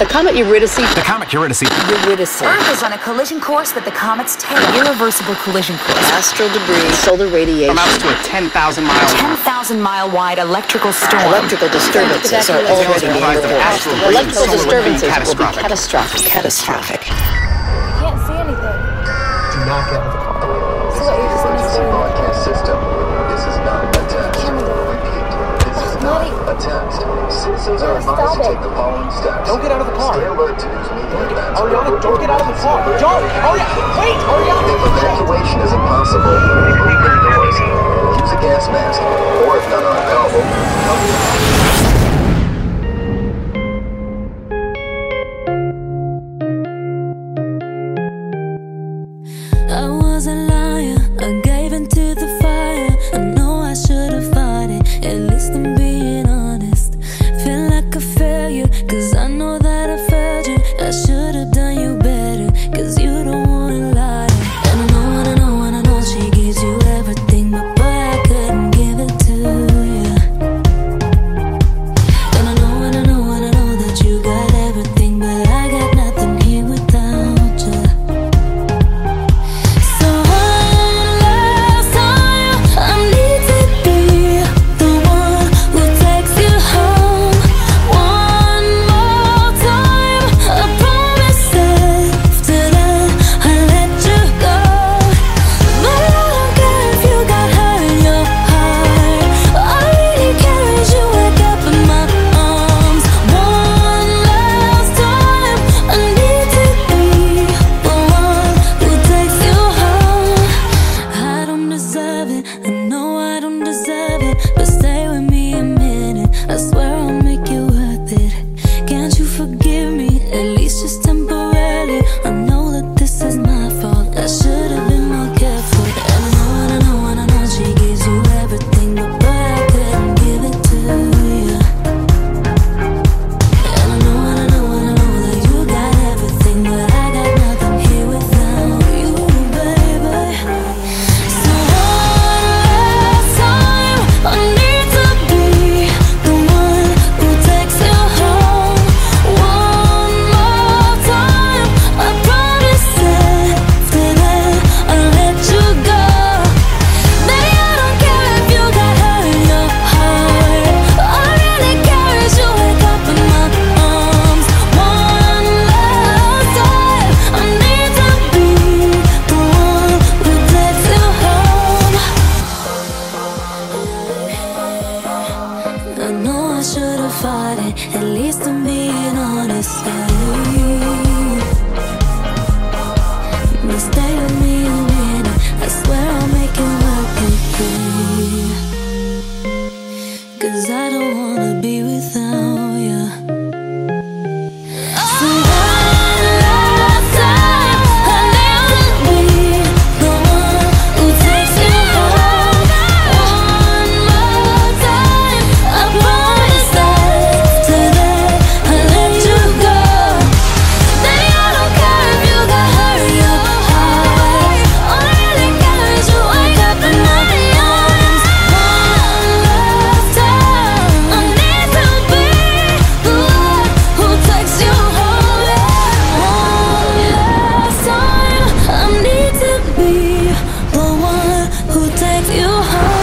The comet Eurydice. The comet Eurydice. Eurydice. Earth is on a collision course with the comet's tail. Irreversible collision course. Astral debris. Solar radiation. Amounts to a 10,000 mile. 10,000 mile wide electrical storm. Electrical disturbances are already being reported. Electrical disturbances will be catastrophic. Catastrophic. Catastrophic. I can't see anything. Do not get Don't get out of the car. Ariana, don't get out of the car. Don't! Oh yeah! wait! Ariana! Evacuation is impossible. At least I'm being honest Mistake. Oh.